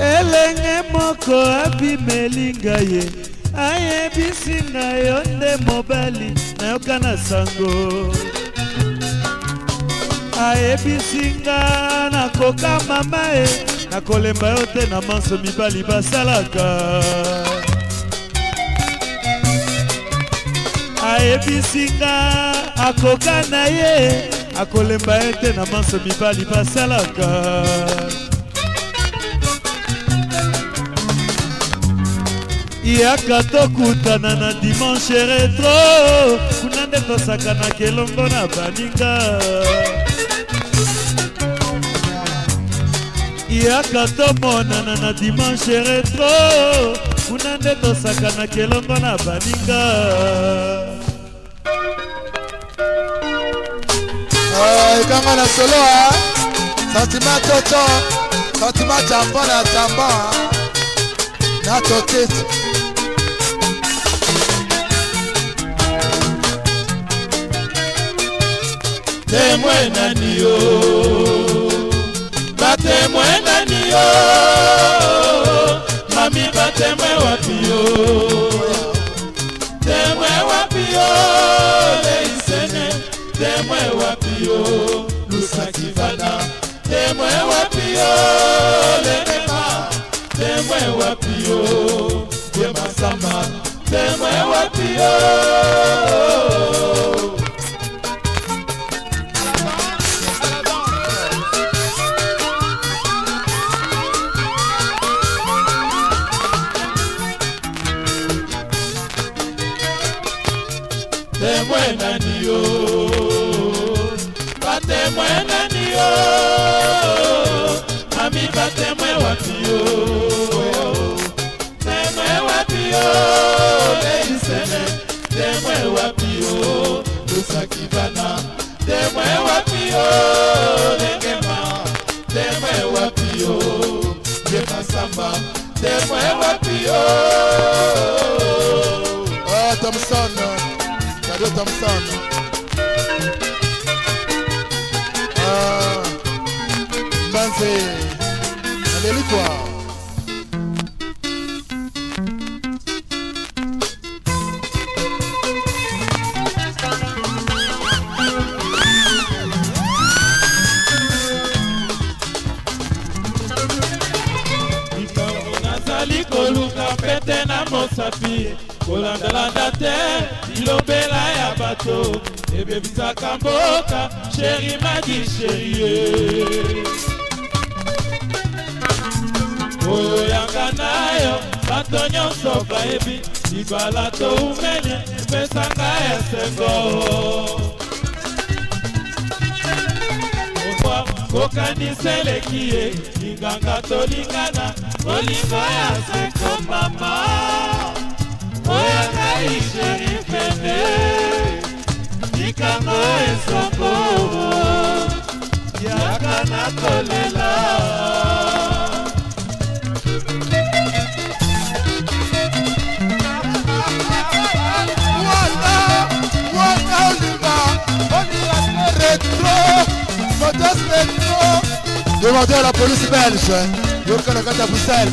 elenge moko abimeli ngai ye ayebisi na yo nde mobali nayoka na sango ayebisi nga nakoka mama ye nakolemba yo te na manso mibali basalaka ayebisi nga akoka na ye akolemba ye te na manso mibali basalaka yaka tokutana na dimanshe retro kuna nde tosakanaka elongo na baninga yaka tomonana na dimanshe retro kuna nde tosakanaka elongo na baninga ekanga eh, na solo santima toto santima jambo na jambo na totete batemwe nani yo batemwe nani yo mami batemwe wapi yo temwe wapi yo leisene temwe wapi yo lusakivana temwe wapi yo lenema temwe wapi yo yemasama temwe wapi yo Batemwena ndio Batemwena ndio Mami batemwe wapio Temwe mwana ah, mbanze aleli kwa likambo nazali koluka pete na mosapi kolandalanda te bilobela ya bato ebebisaka mboka sheri madi sherie oyo yanga na yo bato nyonso bayebi libala toumene pesanga esengo kokanisa eleki ye linganga tolingana kolingo ya se yaka na kolela. Demandez à la police belge, Yorka Nakata Bruxelles,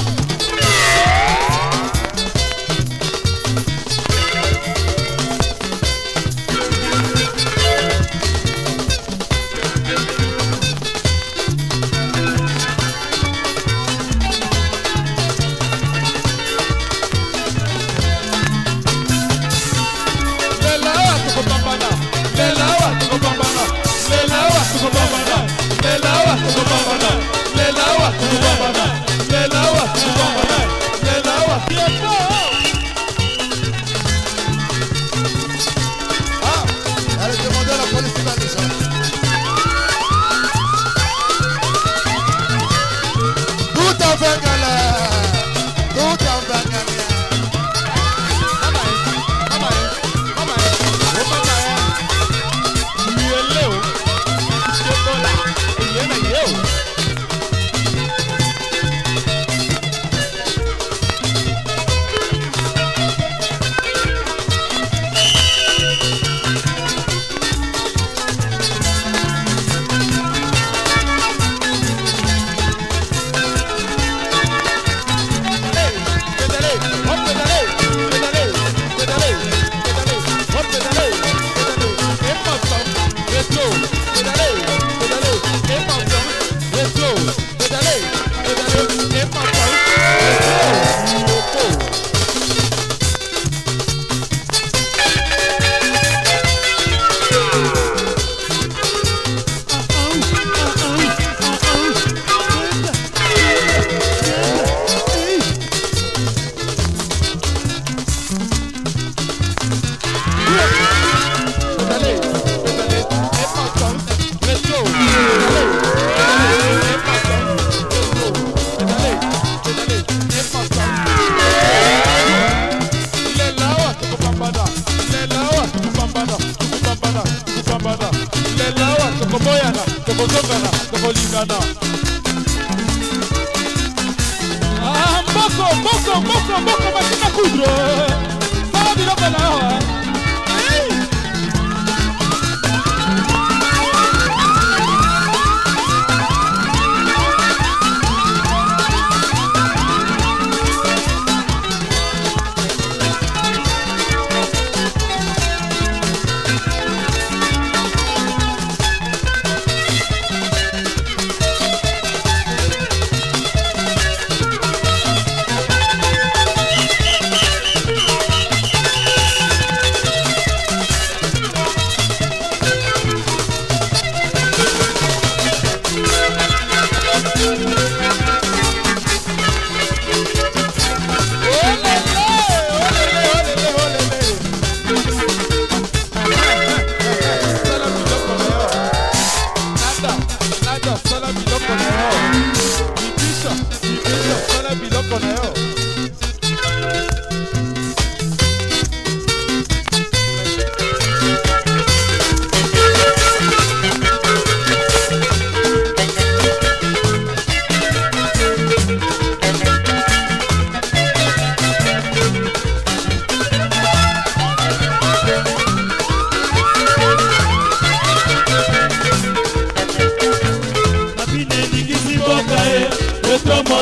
tokoboyana tokozongana tokolingana mboko mboko mboko mboko matina kudre tala biloko na awa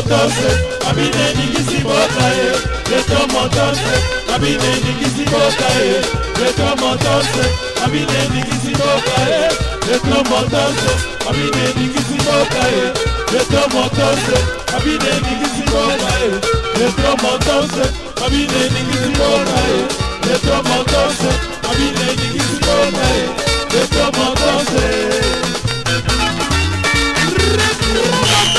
motose abine ningisi bota ye leto motose abine ningisi bota ye leto motose abine ningisi bota ye leto motose abine ningisi bota ye leto motose abine ningisi bota ye leto motose abine ningisi bota ye leto motose abine ningisi bota ye leto motose Rrrr, rrrr, rrrr.